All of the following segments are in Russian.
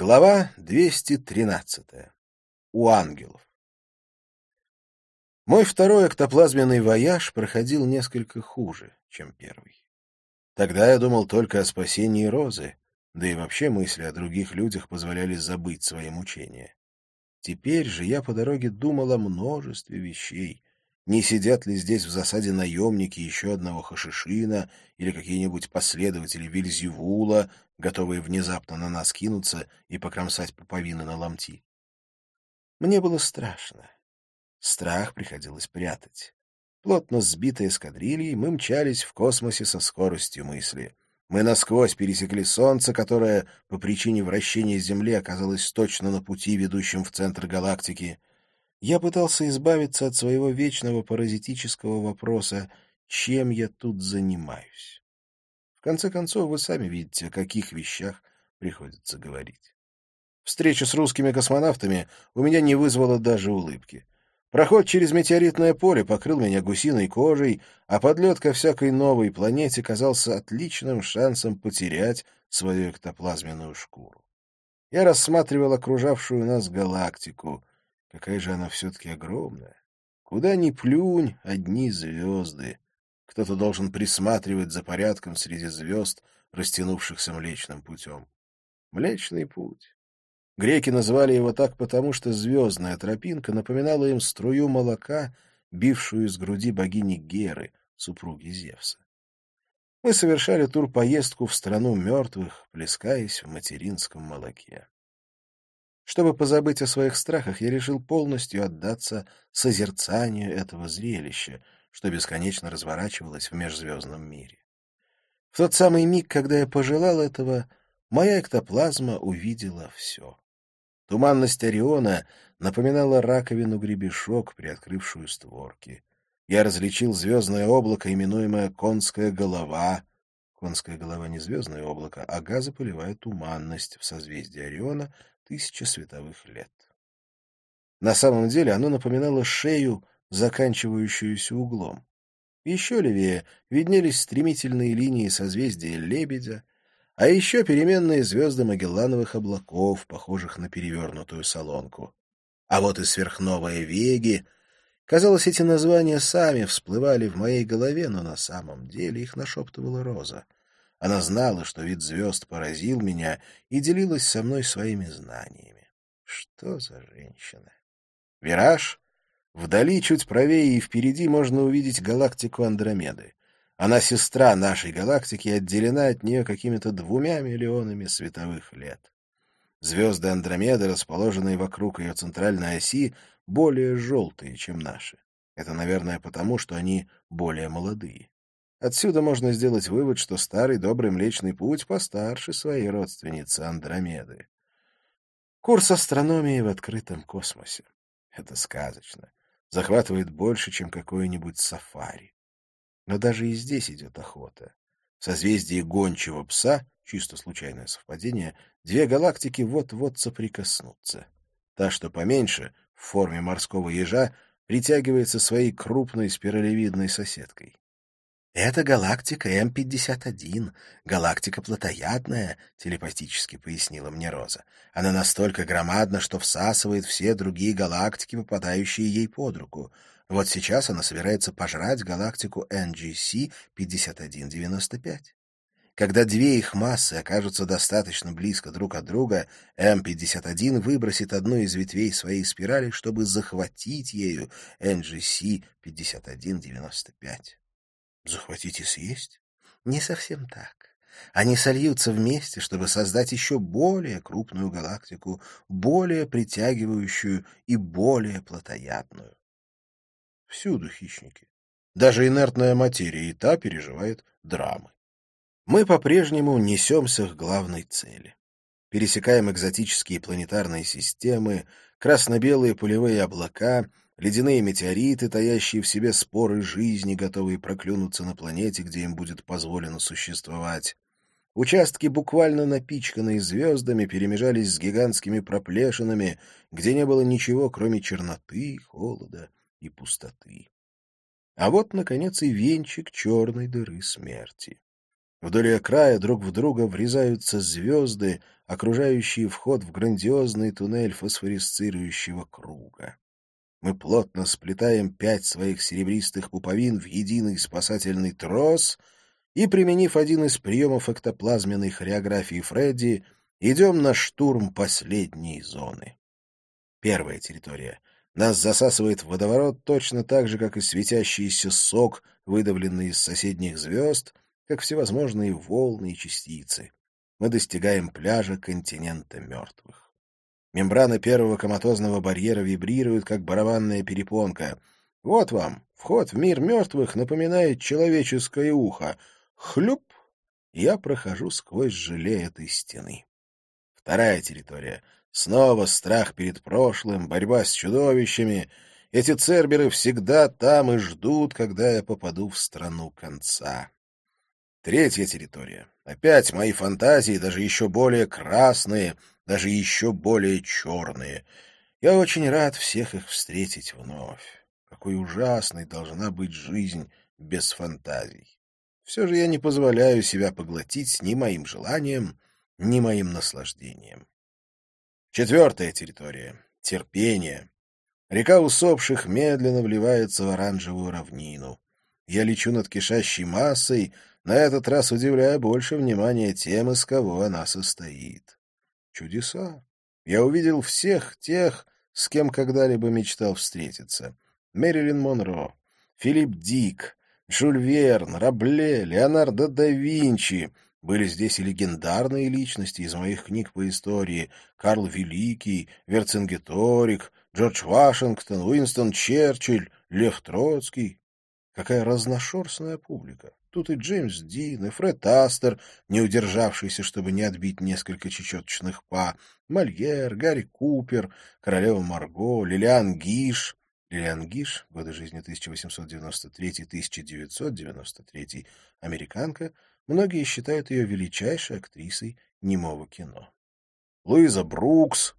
Глава 213. У ангелов. Мой второй эктоплазменный вояж проходил несколько хуже, чем первый. Тогда я думал только о спасении Розы, да и вообще мысли о других людях позволяли забыть свои мучения. Теперь же я по дороге думал о множестве вещей, не сидят ли здесь в засаде наемники еще одного Хашишина или какие-нибудь последователи Вильзевула, готовые внезапно на нас кинуться и покромсать пуповины на ломти? Мне было страшно. Страх приходилось прятать. Плотно сбитые эскадрильей, мы мчались в космосе со скоростью мысли. Мы насквозь пересекли Солнце, которое по причине вращения Земли оказалось точно на пути, ведущем в центр галактики — я пытался избавиться от своего вечного паразитического вопроса «Чем я тут занимаюсь?». В конце концов, вы сами видите, о каких вещах приходится говорить. Встреча с русскими космонавтами у меня не вызвала даже улыбки. Проход через метеоритное поле покрыл меня гусиной кожей, а подлет ко всякой новой планете казался отличным шансом потерять свою эктоплазменную шкуру. Я рассматривал окружавшую нас галактику — Какая же она все-таки огромная. Куда ни плюнь, одни звезды. Кто-то должен присматривать за порядком среди звезд, растянувшихся Млечным путем. Млечный путь. Греки называли его так потому, что звездная тропинка напоминала им струю молока, бившую из груди богини Геры, супруги Зевса. Мы совершали тур-поездку в страну мертвых, плескаясь в материнском молоке. Чтобы позабыть о своих страхах, я решил полностью отдаться созерцанию этого зрелища, что бесконечно разворачивалось в межзвездном мире. В тот самый миг, когда я пожелал этого, моя эктоплазма увидела все. Туманность Ориона напоминала раковину гребешок, приоткрывшую створки. Я различил звездное облако, именуемое «конская голова». Конская голова не звездное облако, а газопылевая туманность в созвездии Ориона — тысяча световых лет. На самом деле оно напоминало шею, заканчивающуюся углом. Еще левее виднелись стремительные линии созвездия Лебедя, а еще переменные звезды Магеллановых облаков, похожих на перевернутую солонку. А вот и сверхновая Веги. Казалось, эти названия сами всплывали в моей голове, но на самом деле их нашептывала Роза — она знала, что вид звезд поразил меня и делилась со мной своими знаниями. Что за женщина? Вираж? Вдали, чуть правее и впереди можно увидеть галактику Андромеды. Она сестра нашей галактики и отделена от нее какими-то двумя миллионами световых лет. Звезды Андромеды, расположенные вокруг ее центральной оси, более желтые, чем наши. Это, наверное, потому, что они более молодые. Отсюда можно сделать вывод, что старый добрый Млечный Путь постарше своей родственницы Андромеды. Курс астрономии в открытом космосе. Это сказочно. Захватывает больше, чем какое-нибудь сафари. Но даже и здесь идет охота. В созвездии гончего пса, чисто случайное совпадение, две галактики вот-вот соприкоснутся. Та, что поменьше, в форме морского ежа, притягивается своей крупной спиралевидной соседкой. «Это галактика М-51, галактика плотоядная», — телепатически пояснила мне Роза. «Она настолько громадна, что всасывает все другие галактики, попадающие ей под руку. Вот сейчас она собирается пожрать галактику NGC-5195. Когда две их массы окажутся достаточно близко друг от друга, М-51 выбросит одну из ветвей своей спирали, чтобы захватить ею NGC-5195. Захватить и съесть? Не совсем так. Они сольются вместе, чтобы создать еще более крупную галактику, более притягивающую и более плотоядную. Всюду хищники. Даже инертная материя и та переживает драмы. Мы по-прежнему несемся к главной цели. Пересекаем экзотические планетарные системы, красно-белые пулевые облака — ледяные метеориты, таящие в себе споры жизни, готовые проклюнуться на планете, где им будет позволено существовать. Участки, буквально напичканные звездами, перемежались с гигантскими проплешинами, где не было ничего, кроме черноты, холода и пустоты. А вот, наконец, и венчик черной дыры смерти. Вдоль ее края друг в друга врезаются звезды, окружающие вход в грандиозный туннель фосфорисцирующего круга. Мы плотно сплетаем пять своих серебристых пуповин в единый спасательный трос и, применив один из приемов эктоплазменной хореографии Фредди, идем на штурм последней зоны. Первая территория. Нас засасывает водоворот точно так же, как и светящийся сок, выдавленный из соседних звезд, как всевозможные волны и частицы мы достигаем пляжа континента мертвых. Мембрана первого коматозного барьера вибрирует, как барабанная перепонка. Вот вам, вход в мир мертвых напоминает человеческое ухо. Хлюп! Я прохожу сквозь желе этой стены. Вторая территория. Снова страх перед прошлым, борьба с чудовищами. Эти церберы всегда там и ждут, когда я попаду в страну конца. Третья территория. Опять мои фантазии, даже еще более красные, даже еще более черные. Я очень рад всех их встретить вновь. Какой ужасной должна быть жизнь без фантазий. Все же я не позволяю себя поглотить ни моим желанием, ни моим наслаждением. Четвертая территория — терпение. Река усопших медленно вливается в оранжевую равнину. Я лечу над кишащей массой, на этот раз удивляя больше внимания тем, из кого она состоит. Чудеса. Я увидел всех тех, с кем когда-либо мечтал встретиться. Мэрилин Монро, Филипп Дик, Жюль Верн, Рабле, Леонардо да Винчи. Были здесь и легендарные личности из моих книг по истории. Карл Великий, Верцингеторик, Джордж Вашингтон, Уинстон Черчилль, Лев Троцкий. Какая разношерстная публика. Тут и Джеймс Дин, и Фред Астер, не удержавшийся, чтобы не отбить несколько чечеточных па, Мольер, Гарри Купер, королева Марго, Лилиан Гиш. Лилиан Гиш, годы жизни 1893-1993, американка, многие считают ее величайшей актрисой немого кино. Луиза Брукс,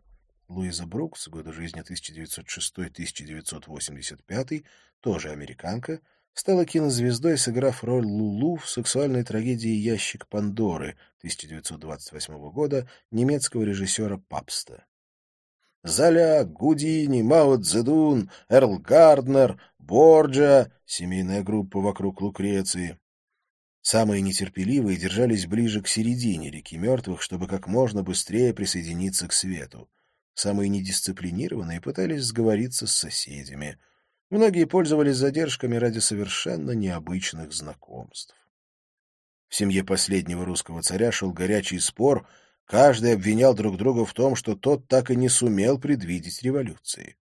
Луиза Брукс, годы жизни 1906-1985, тоже американка, стала кинозвездой, сыграв роль Лулу в сексуальной трагедии «Ящик Пандоры» 1928 года немецкого режиссера Папста. Золя, Гудини, Мао Цзэдун, Эрл Гарднер, Борджа, семейная группа вокруг Лукреции. Самые нетерпеливые держались ближе к середине реки мертвых, чтобы как можно быстрее присоединиться к свету. Самые недисциплинированные пытались сговориться с соседями — Многие пользовались задержками ради совершенно необычных знакомств. В семье последнего русского царя шел горячий спор, каждый обвинял друг друга в том, что тот так и не сумел предвидеть революции.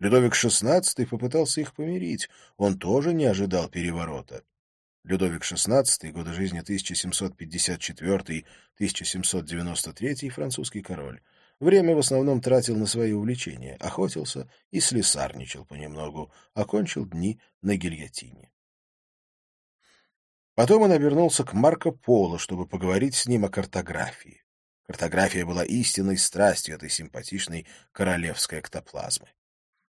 Людовик XVI попытался их помирить, он тоже не ожидал переворота. Людовик XVI, годы жизни 1754-1793, французский король, Время в основном тратил на свои увлечения, охотился и слесарничал понемногу, окончил дни на гильотине. Потом он обернулся к Марко Поло, чтобы поговорить с ним о картографии. Картография была истинной страстью этой симпатичной королевской эктоплазмы.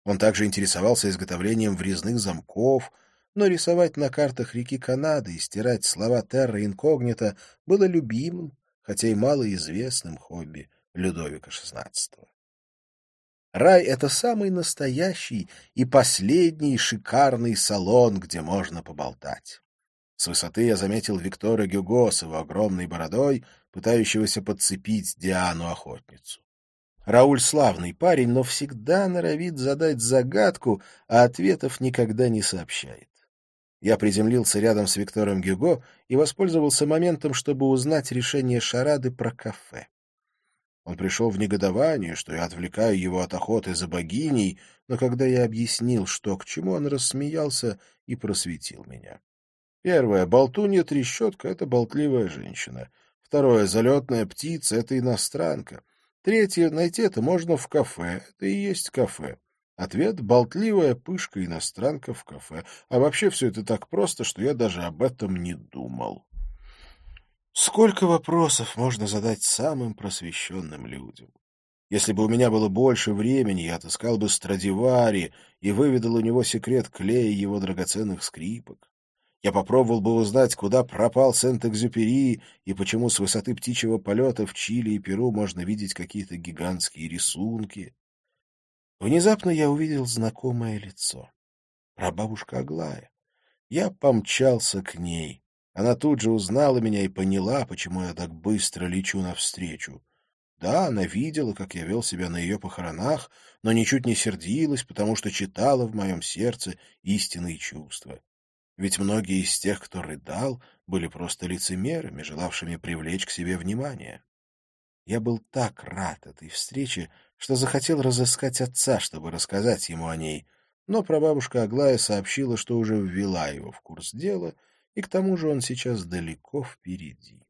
Он также интересовался изготовлением врезных замков, но рисовать на картах реки Канады и стирать слова терра инкогнито было любимым, хотя и малоизвестным хобби Людовика XVI. Рай — это самый настоящий и последний шикарный салон, где можно поболтать. С высоты я заметил Виктора Гюго с его огромной бородой, пытающегося подцепить Диану-охотницу. Рауль славный парень, но всегда норовит задать загадку, а ответов никогда не сообщает. Я приземлился рядом с Виктором Гюго и воспользовался моментом, чтобы узнать решение шарады про кафе. Он пришел в негодование, что я отвлекаю его от охоты за богиней, но когда я объяснил, что к чему, он рассмеялся и просветил меня. Первое. Болтунья-трещотка — это болтливая женщина. Второе. Залетная птица — это иностранка. Третье. Найти это можно в кафе. Это и есть кафе. Ответ — болтливая пышка-иностранка в кафе. А вообще все это так просто, что я даже об этом не думал. Сколько вопросов можно задать самым просвещенным людям? Если бы у меня было больше времени, я отыскал бы Страдивари и выведал у него секрет клея его драгоценных скрипок. Я попробовал бы узнать, куда пропал Сент-Экзюпери и почему с высоты птичьего полета в Чили и Перу можно видеть какие-то гигантские рисунки. Внезапно я увидел знакомое лицо. Прабабушка Аглая. Я помчался к ней. Она тут же узнала меня и поняла, почему я так быстро лечу навстречу. Да, она видела, как я вел себя на ее похоронах, но ничуть не сердилась, потому что читала в моем сердце истинные чувства. Ведь многие из тех, кто рыдал, были просто лицемерами, желавшими привлечь к себе внимание. Я был так рад этой встрече, что захотел разыскать отца, чтобы рассказать ему о ней, но прабабушка Аглая сообщила, что уже ввела его в курс дела, и к тому же он сейчас далеко впереди.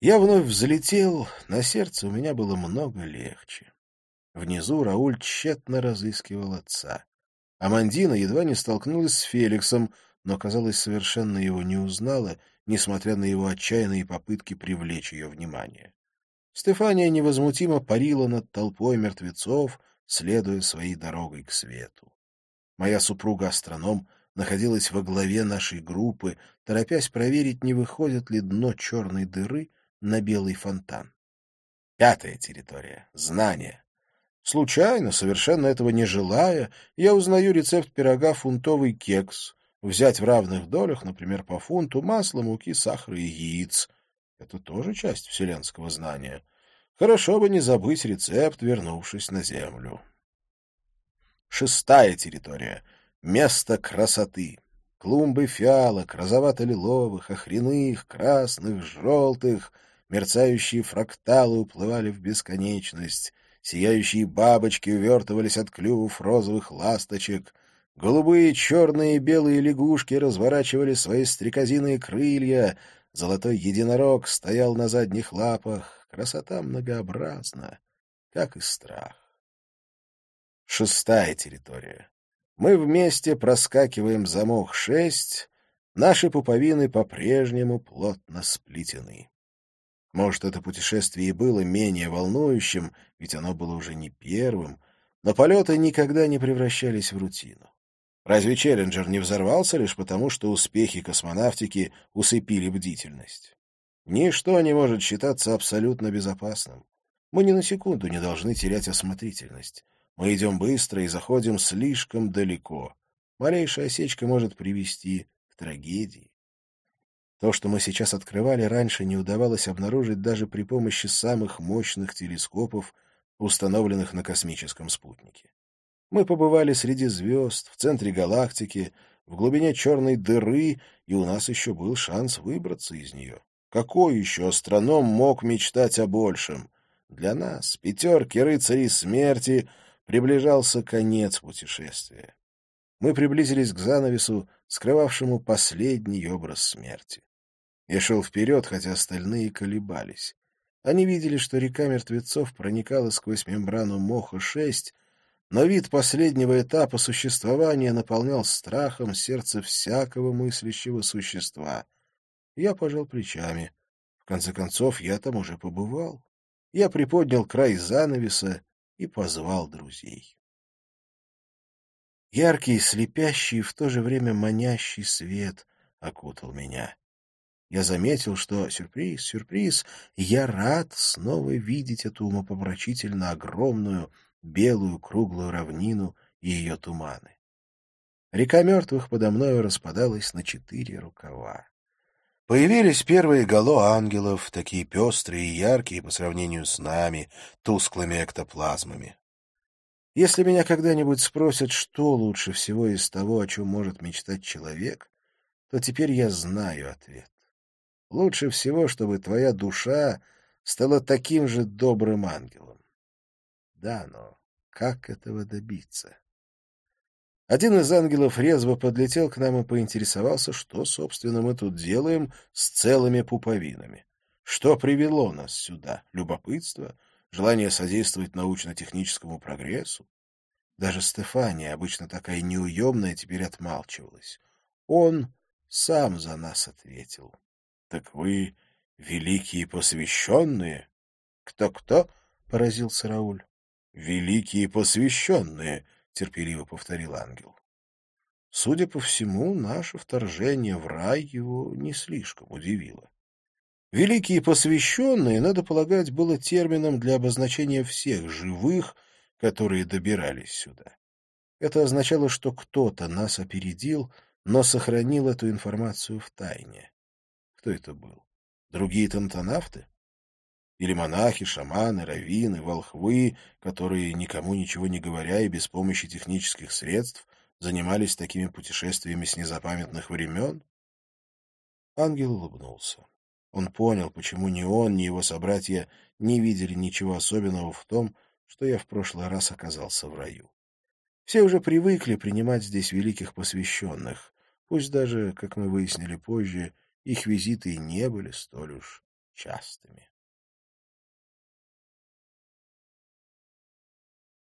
Я вновь взлетел, на сердце у меня было много легче. Внизу Рауль тщетно разыскивал отца. Амандина едва не столкнулась с Феликсом, но, казалось, совершенно его не узнала, несмотря на его отчаянные попытки привлечь ее внимание. Стефания невозмутимо парила над толпой мертвецов, следуя своей дорогой к свету. Моя супруга-астроном находилась во главе нашей группы, торопясь проверить, не выходит ли дно черной дыры на белый фонтан. Пятая территория — знание. Случайно, совершенно этого не желая, я узнаю рецепт пирога «Фунтовый кекс». Взять в равных долях, например, по фунту масла, муки, сахара и яиц. Это тоже часть вселенского знания. Хорошо бы не забыть рецепт, вернувшись на Землю. Шестая территория. Место красоты. Клумбы фиалок, розовато-лиловых, охряных, красных, желтых, мерцающие фракталы уплывали в бесконечность. Сияющие бабочки увертывались от клювов розовых ласточек. Голубые, черные и белые лягушки разворачивали свои стрекозиные крылья. Золотой единорог стоял на задних лапах. Красота многообразна, как и страх. Шестая территория. Мы вместе проскакиваем замок шесть. Наши пуповины по-прежнему плотно сплетены. Может, это путешествие и было менее волнующим, ведь оно было уже не первым, но полеты никогда не превращались в рутину. Разве Челленджер не взорвался лишь потому, что успехи космонавтики усыпили бдительность? Ничто не может считаться абсолютно безопасным. Мы ни на секунду не должны терять осмотрительность. Мы идем быстро и заходим слишком далеко. Малейшая осечка может привести к трагедии. То, что мы сейчас открывали, раньше не удавалось обнаружить даже при помощи самых мощных телескопов, установленных на космическом спутнике. Мы побывали среди звезд, в центре галактики, в глубине черной дыры, и у нас еще был шанс выбраться из нее. Какой еще астроном мог мечтать о большем? Для нас, пятерки рыцарей смерти, приближался конец путешествия. Мы приблизились к занавесу, скрывавшему последний образ смерти. Я шел вперед, хотя остальные колебались. Они видели, что река мертвецов проникала сквозь мембрану Моха-6, но вид последнего этапа существования наполнял страхом сердце всякого мыслящего существа. Я пожал плечами. В конце концов, я там уже побывал. Я приподнял край занавеса и позвал друзей. Яркий, слепящий и в то же время манящий свет окутал меня. Я заметил, что, сюрприз, сюрприз, я рад снова видеть эту умопомрачительно огромную белую круглую равнину и ее туманы. Река мертвых подо мною распадалась на четыре рукава. Появились первые гало ангелов, такие пестрые и яркие по сравнению с нами, тусклыми эктоплазмами. Если меня когда-нибудь спросят, что лучше всего из того, о чем может мечтать человек, то теперь я знаю ответ. Лучше всего, чтобы твоя душа стала таким же добрым ангелом. Да, но как этого добиться? Один из ангелов резво подлетел к нам и поинтересовался, что, собственно, мы тут делаем с целыми пуповинами. Что привело нас сюда? Любопытство? Желание содействовать научно-техническому прогрессу? Даже Стефания, обычно такая неуемная, теперь отмалчивалась. Он сам за нас ответил. Так вы великие посвященные? Кто-кто? — поразился Рауль. Великие посвященные, — терпеливо повторил ангел. Судя по всему, наше вторжение в рай его не слишком удивило. Великие посвященные, надо полагать, было термином для обозначения всех живых, которые добирались сюда. Это означало, что кто-то нас опередил, но сохранил эту информацию в тайне. Кто это был? Другие тантонавты? Или монахи, шаманы, раввины, волхвы, которые, никому ничего не говоря и без помощи технических средств, занимались такими путешествиями с незапамятных времен? Ангел улыбнулся. Он понял, почему ни он, ни его собратья не видели ничего особенного в том, что я в прошлый раз оказался в раю. Все уже привыкли принимать здесь великих посвященных, пусть даже, как мы выяснили позже, их визиты не были столь уж частыми.